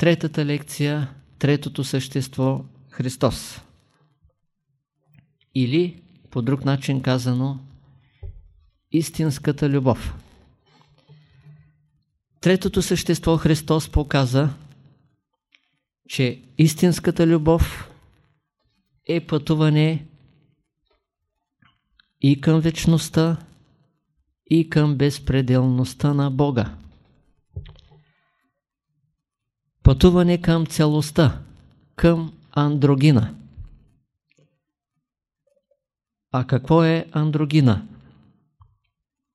Третата лекция, третото същество Христос. Или, по друг начин казано, истинската любов. Третото същество Христос показа, че истинската любов е пътуване и към вечността, и към безпределността на Бога. Пътуване към целостта, към андрогина. А какво е андрогина?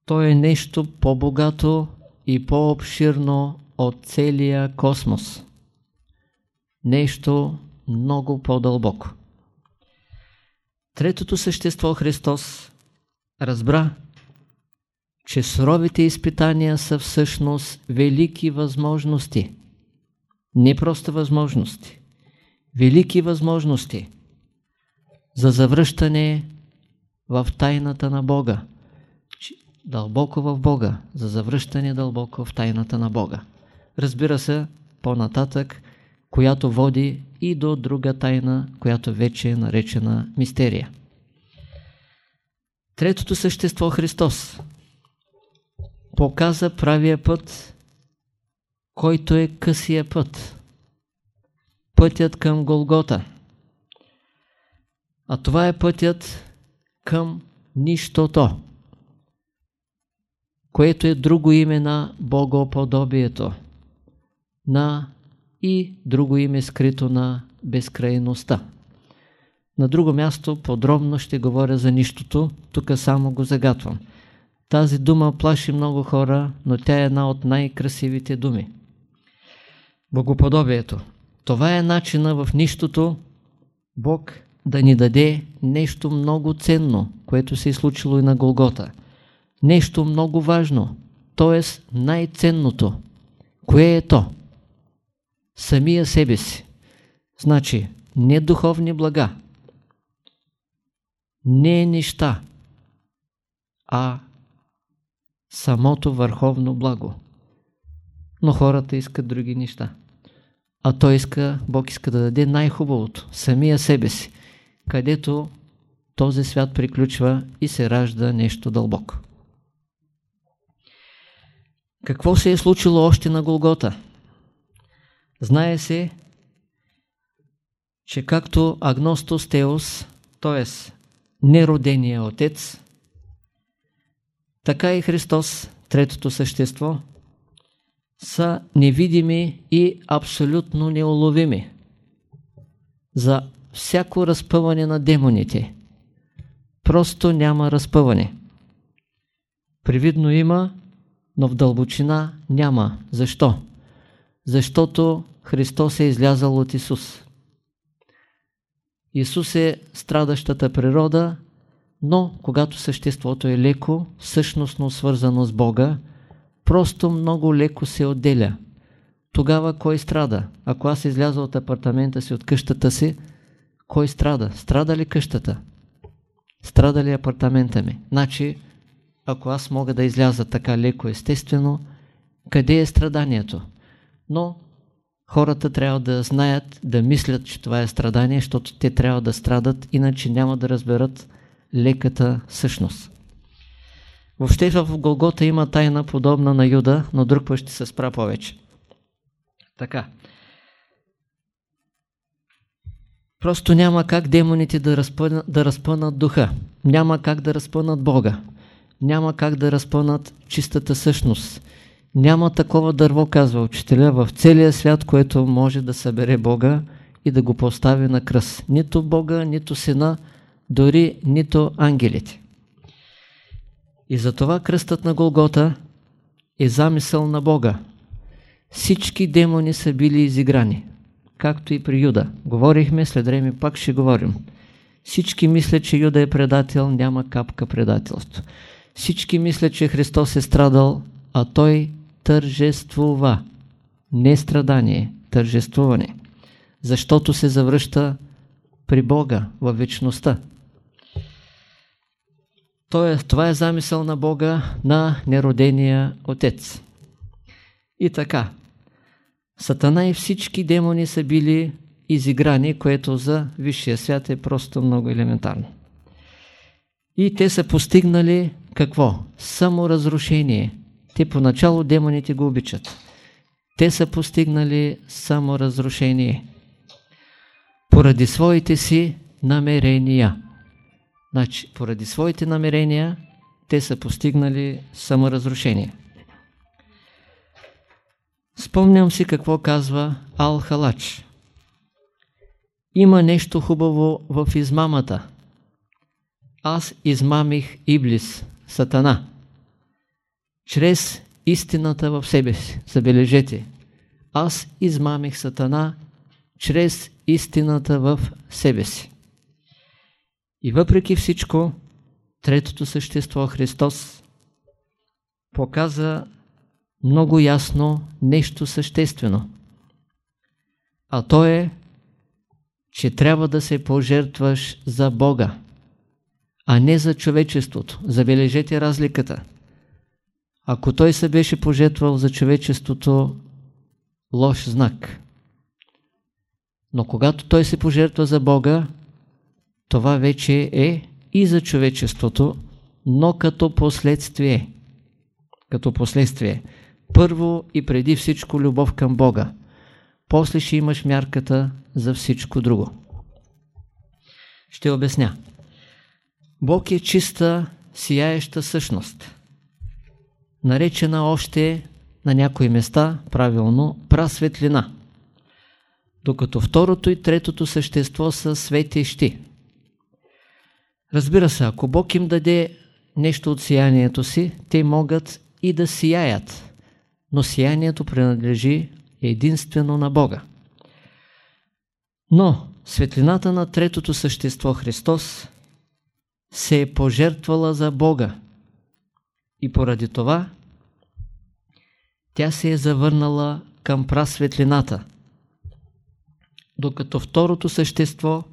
То е нещо по-богато и по-обширно от целия космос. Нещо много по-дълбоко. Третото същество Христос разбра, че суровите изпитания са всъщност велики възможности. Не просто възможности. Велики възможности за завръщане в тайната на Бога. Дълбоко в Бога. За завръщане дълбоко в тайната на Бога. Разбира се, по-нататък, която води и до друга тайна, която вече е наречена мистерия. Третото същество Христос показа правия път, който е късия път. Пътят към Голгота. А това е пътят към нищото, което е друго име на Богоподобието, на и друго име скрито на безкрайността. На друго място подробно ще говоря за нищото, тук само го загатвам. Тази дума плаши много хора, но тя е една от най-красивите думи. Богоподобието. Това е начина в нищото Бог да ни даде нещо много ценно, което се е случило и на Голгота. Нещо много важно, т.е. най-ценното. Кое е то? Самия себе си. Значи, не духовни блага, не неща, а самото върховно благо. Но хората искат други неща. А той иска, Бог иска да даде най-хубавото, самия себе си, където този свят приключва и се ражда нещо дълбоко. Какво се е случило още на Голгота? Знае се, че както Агностос Теос, т.е. неродения отец, така и Христос, третото същество, са невидими и абсолютно неуловими за всяко разпъване на демоните. Просто няма разпъване. Привидно има, но в дълбочина няма. Защо? Защото Христос е излязал от Исус. Исус е страдащата природа, но когато съществото е леко, същностно свързано с Бога, просто много леко се отделя. Тогава кой страда? Ако аз изляза от апартамента си, от къщата си, кой страда? Страда ли къщата? Страда ли апартамента ми? Значи, ако аз мога да изляза така леко естествено, къде е страданието? Но хората трябва да знаят, да мислят, че това е страдание, защото те трябва да страдат, иначе няма да разберат леката същност. Въобще в Голгота има тайна подобна на Юда, но друг път ще се спра повече. Така. Просто няма как демоните да разпънат, да разпънат духа. Няма как да разпънат Бога. Няма как да разпънат чистата същност. Няма такова дърво, казва учителя, в целия свят, което може да събере Бога и да го постави на кръст. Нито Бога, нито Сина, дори нито ангелите. И затова кръстът на Голгота е замисъл на Бога. Всички демони са били изиграни, както и при Юда. Говорихме, след време пак ще говорим. Всички мислят, че Юда е предател, няма капка предателство. Всички мислят, че Христос е страдал, а Той тържествува. Не страдание, тържествуване. Защото се завръща при Бога в вечността. Тоест, това е замисъл на Бога на неродения Отец. И така, Сатана и всички демони са били изиграни, което за висшия свят е просто много елементарно. И те са постигнали какво? Саморазрушение. Те поначало демоните го обичат. Те са постигнали саморазрушение. Поради своите си намерения. Значи, поради своите намерения, те са постигнали саморазрушение. Спомням си какво казва Ал-Халач. Има нещо хубаво в измамата. Аз измамих Иблис, Сатана, чрез истината в себе си. Забележете, аз измамих Сатана чрез истината в себе си. И въпреки всичко, третото същество Христос показа много ясно нещо съществено. А то е, че трябва да се пожертваш за Бога, а не за човечеството. Забележете разликата. Ако той се беше пожертвал за човечеството, лош знак. Но когато той се пожертва за Бога, това вече е и за човечеството, но като последствие. Като последствие. Първо и преди всичко любов към Бога. После ще имаш мярката за всичко друго. Ще обясня. Бог е чиста, сияеща същност. Наречена още на някои места, правилно, прасветлина. Докато второто и третото същество са светещи. Разбира се, ако Бог им даде нещо от сиянието си, те могат и да сияят, но сиянието принадлежи единствено на Бога. Но светлината на третото същество Христос се е пожертвала за Бога. И поради това тя се е завърнала към прасветлината, докато второто същество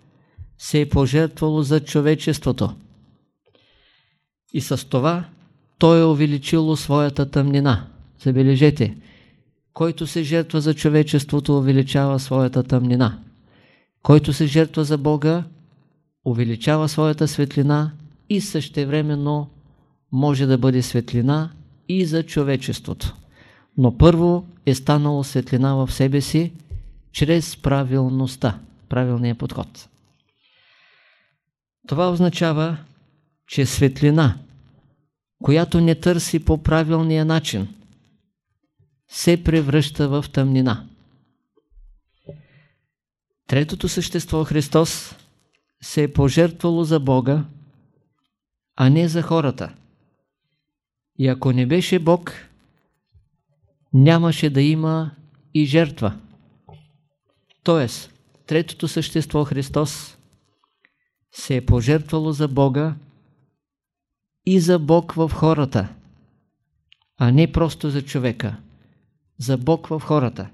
се е пожертвало за човечеството. И с това той е увеличило своята тъмнина. Забележете, който се жертва за човечеството, увеличава своята тъмнина. Който се жертва за Бога, увеличава своята светлина и същевременно може да бъде светлина и за човечеството. Но първо е станало светлина в себе си чрез правилността, правилния подход. Това означава, че светлина, която не търси по правилния начин, се превръща в тъмнина. Третото същество Христос се е пожертвало за Бога, а не за хората. И ако не беше Бог, нямаше да има и жертва. Тоест, третото същество Христос се е пожертвало за Бога и за Бог в хората, а не просто за човека, за Бог в хората,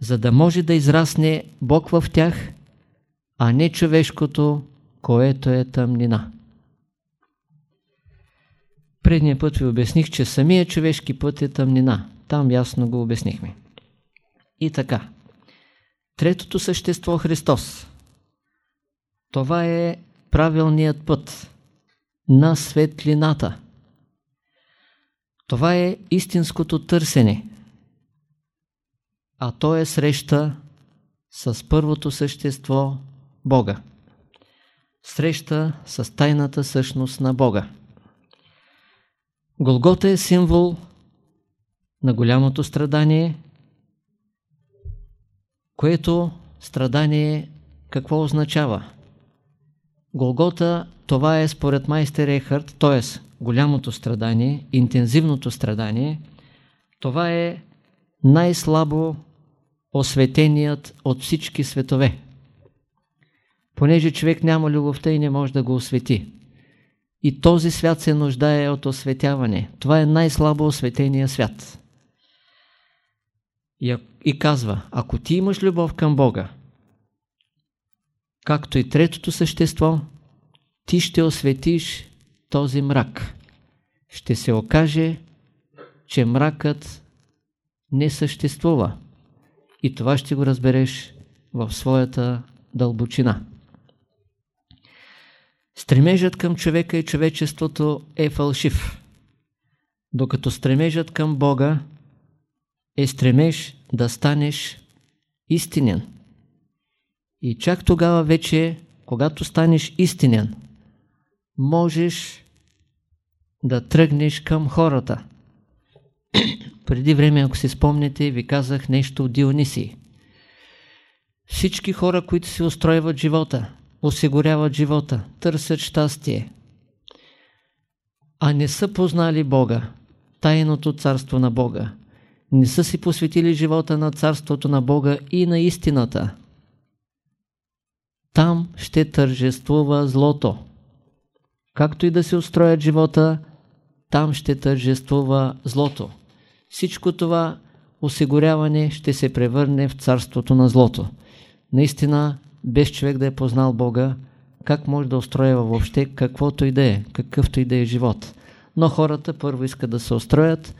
за да може да израсне Бог в тях, а не човешкото, което е тъмнина. Предния път ви обясних, че самия човешки път е тъмнина. Там ясно го обяснихме. И така. Третото същество Христос. Това е правилният път на светлината. Това е истинското търсене. А то е среща с първото същество Бога. Среща с тайната същност на Бога. Голгота е символ на голямото страдание, което страдание какво означава? Голгота, това е според майстер Ехард, т.е. голямото страдание, интензивното страдание, това е най-слабо осветеният от всички светове. Понеже човек няма любовта и не може да го освети. И този свят се нуждае от осветяване. Това е най-слабо осветения свят. И, и казва, ако ти имаш любов към Бога, както и третото същество, ти ще осветиш този мрак. Ще се окаже, че мракът не съществува. И това ще го разбереш в своята дълбочина. Стремежът към човека и човечеството е фалшив, докато стремежът към Бога е стремеж да станеш истинен. И чак тогава вече, когато станеш истинен, можеш да тръгнеш към хората. Преди време, ако си спомняте, ви казах нещо от Дионисий. Всички хора, които си устройват живота, осигуряват живота, търсят щастие, а не са познали Бога, тайното царство на Бога, не са си посветили живота на царството на Бога и на истината, там ще тържествува злото. Както и да се устроят живота, там ще тържествува злото. Всичко това осигуряване ще се превърне в царството на злото. Наистина, без човек да е познал Бога, как може да устроява въобще каквото и да е, какъвто и да е живот. Но хората първо искат да се устроят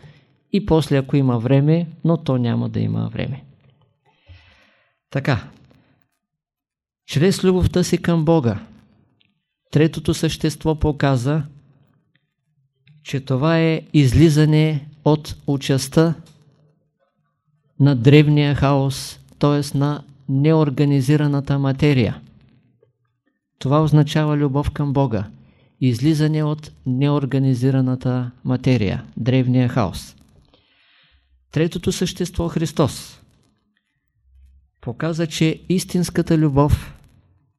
и после ако има време, но то няма да има време. Така, чрез любовта си към Бога, третото същество показа, че това е излизане от участта на древния хаос, т.е. на неорганизираната материя. Това означава любов към Бога. Излизане от неорганизираната материя, древния хаос. Третото същество Христос показа, че истинската любов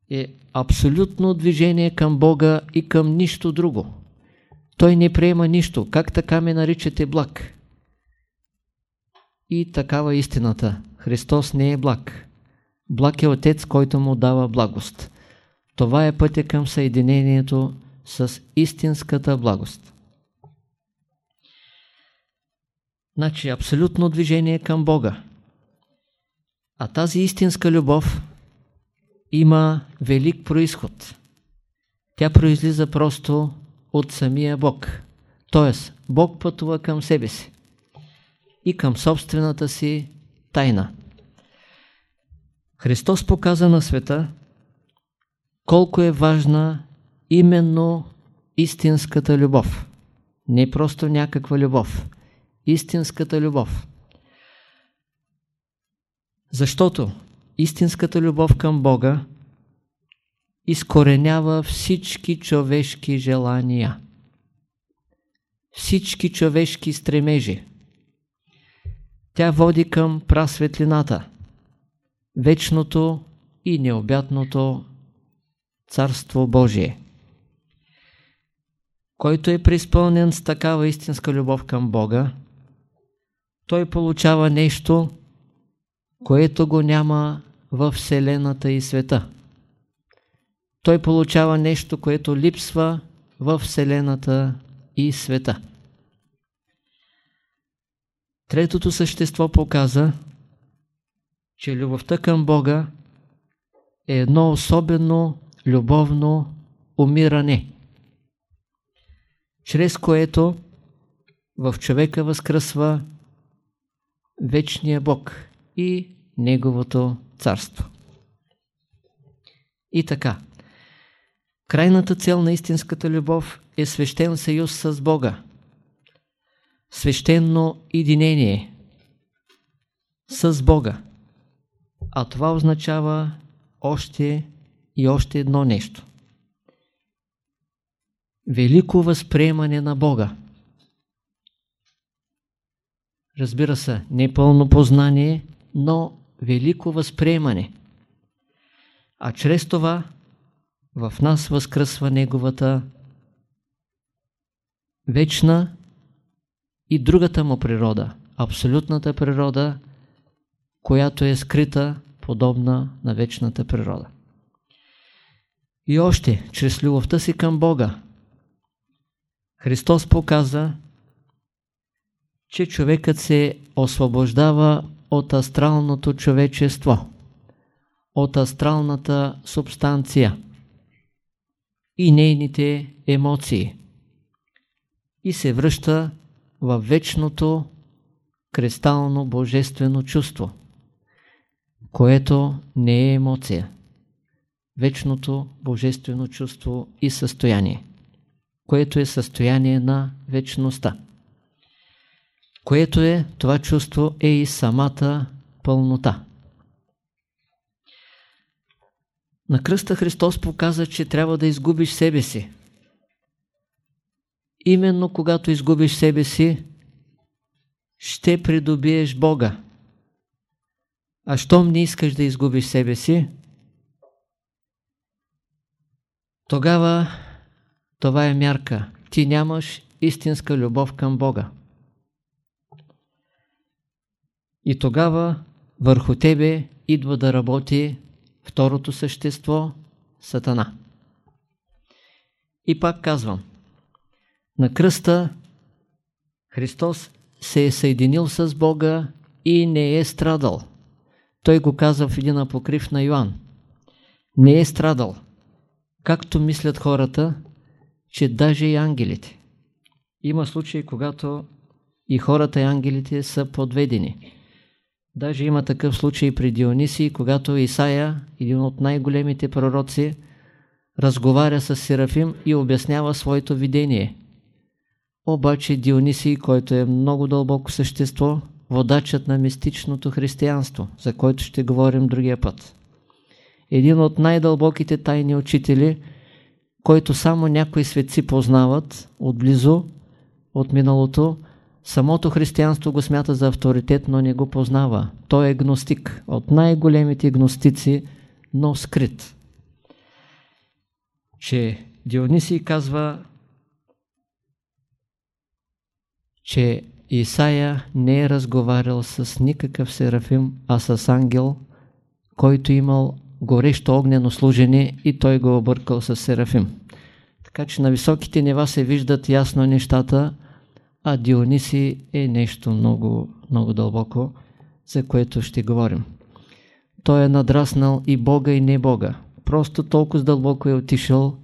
е абсолютно движение към Бога и към нищо друго. Той не приема нищо. Как така ме наричате благ? И такава истината. Христос не е благ. Благ е Отец, който му дава благост. Това е пътя към съединението с истинската благост. Значи абсолютно движение към Бога. А тази истинска любов има велик происход. Тя произлиза просто от самия Бог. Тоест, Бог пътува към себе си и към собствената си тайна. Христос показа на света колко е важна именно истинската любов. Не просто някаква любов. Истинската любов. Защото истинската любов към Бога изкоренява всички човешки желания, всички човешки стремежи. Тя води към прасветлината, вечното и необятното Царство Божие. Който е преизпълнен с такава истинска любов към Бога, той получава нещо, което го няма в Вселената и света. Той получава нещо, което липсва в Вселената и света. Третото същество показа, че любовта към Бога е едно особено любовно умиране, чрез което в човека възкръсва вечния Бог и Неговото царство. И така, крайната цел на истинската любов е свещен съюз с Бога, свещено единение с Бога. А това означава още и още едно нещо. Велико възприемане на Бога. Разбира се, не пълно познание, но велико възприемане. А чрез това в нас възкръсва Неговата вечна и другата му природа, абсолютната природа, която е скрита, подобна на вечната природа. И още, чрез любовта си към Бога, Христос показа, че човекът се освобождава от астралното човечество, от астралната субстанция и нейните емоции и се връща в вечното кристално божествено чувство. което не е емоция. Вечното божествено чувство и състояние, което е състояние на вечността. Което е, това чувство е и самата пълнота. На кръста Христос показа, че трябва да изгубиш себе си. Именно когато изгубиш себе си, ще придобиеш Бога. А щом не искаш да изгубиш себе си, тогава това е мярка. Ти нямаш истинска любов към Бога. И тогава върху тебе идва да работи второто същество – Сатана. И пак казвам, на кръста Христос се е съединил с Бога и не е страдал. Той го каза в един апокрив на Йоанн. Не е страдал. Както мислят хората, че даже и ангелите. Има случаи, когато и хората и ангелите са подведени. Даже има такъв случай при Дионисий, когато Исаия, един от най-големите пророци, разговаря с Серафим и обяснява своето видение. Обаче Дионисий, който е много дълбоко същество, водачът на мистичното християнство, за който ще говорим другия път. Един от най-дълбоките тайни учители, който само някои светци познават отблизо, от миналото, Самото християнство го смята за авторитет, но не го познава. Той е гностик, от най-големите гностици, но скрит. Че Дионисий казва, че Исаия не е разговарял с никакъв серафим, а с ангел, който имал горещо огнено служение и той го объркал с серафим. Така че на високите нива се виждат ясно нещата, а Диониси е нещо много, много дълбоко, за което ще говорим. Той е надраснал и Бога и не Бога. Просто толкова дълбоко е отишъл,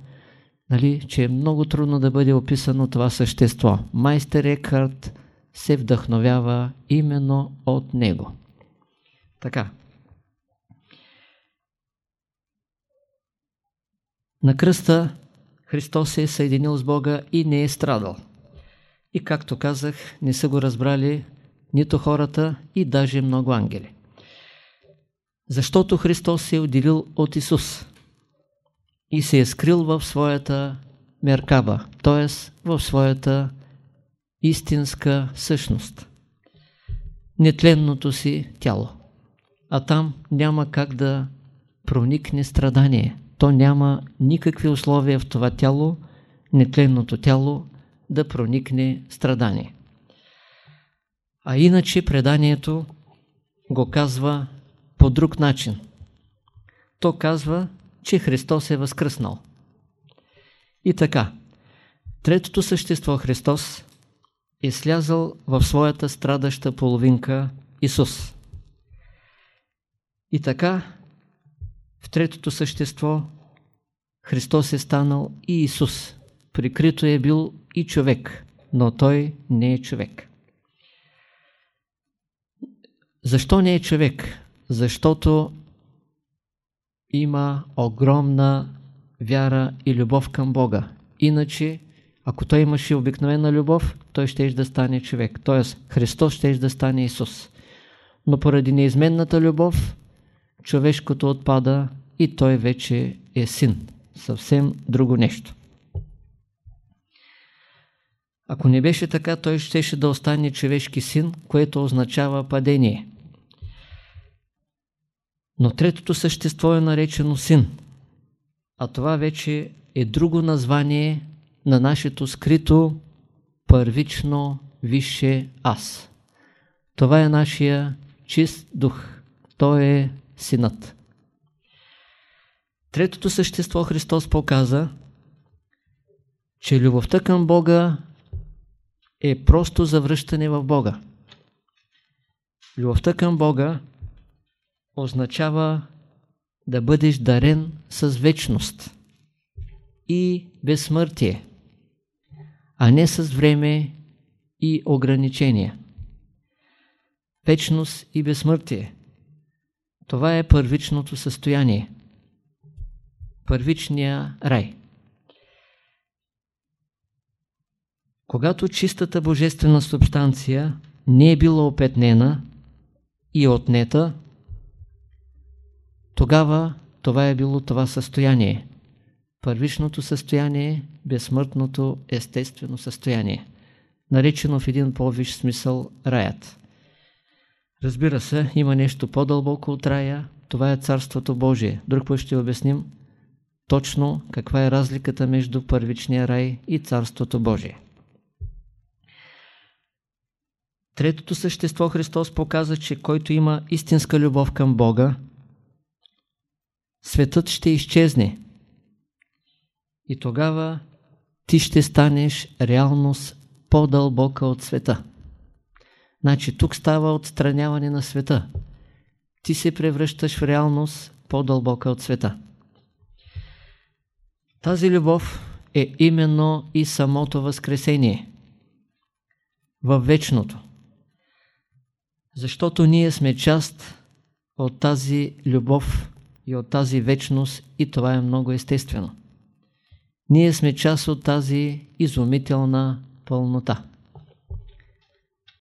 нали, че е много трудно да бъде описано това същество. Майстер Екхарт се вдъхновява именно от него. Така. На кръста Христос се е съединил с Бога и не е страдал. И както казах, не са го разбрали нито хората и даже много ангели. Защото Христос се е отделил от Исус и се е скрил в своята меркаба, т.е. в своята истинска същност, нетленното си тяло. А там няма как да проникне страдание. То няма никакви условия в това тяло, нетленното тяло, да проникне страдание. А иначе преданието го казва по друг начин. То казва, че Христос е възкръснал. И така, третото същество Христос е слязал в своята страдаща половинка Исус. И така, в третото същество Христос е станал и Исус. Прикрито е бил и човек, но той не е човек. Защо не е човек? Защото има огромна вяра и любов към Бога. Иначе, ако той имаше обикновена любов, той ще да стане човек. Тоест, Христос ще да стане Исус. Но поради неизменната любов, човешкото отпада и той вече е син. Съвсем друго нещо. Ако не беше така, той щеше да остане човешки син, което означава падение. Но третото същество е наречено син. А това вече е друго название на нашето скрито първично висше аз. Това е нашия чист дух. Той е синът. Третото същество Христос показа, че любовта към Бога е просто завръщане в Бога. Любовта към Бога означава да бъдеш дарен с вечност и безсмъртие, а не с време и ограничения. Вечност и безсмъртие. Това е първичното състояние. Първичния рай. Когато чистата божествена субстанция не е била опетнена и отнета, тогава това е било това състояние. Първичното състояние, безсмъртното естествено състояние, наречено в един по-виш смисъл раят. Разбира се, има нещо по-дълбоко от рая, това е Царството Божие. Друг път ще обясним точно каква е разликата между първичния рай и Царството Божие. Третото същество Христос показа, че който има истинска любов към Бога, светът ще изчезне. И тогава ти ще станеш реалност по-дълбока от света. Значи тук става отстраняване на света. Ти се превръщаш в реалност по-дълбока от света. Тази любов е именно и самото възкресение във вечното. Защото ние сме част от тази любов и от тази вечност и това е много естествено. Ние сме част от тази изумителна пълнота.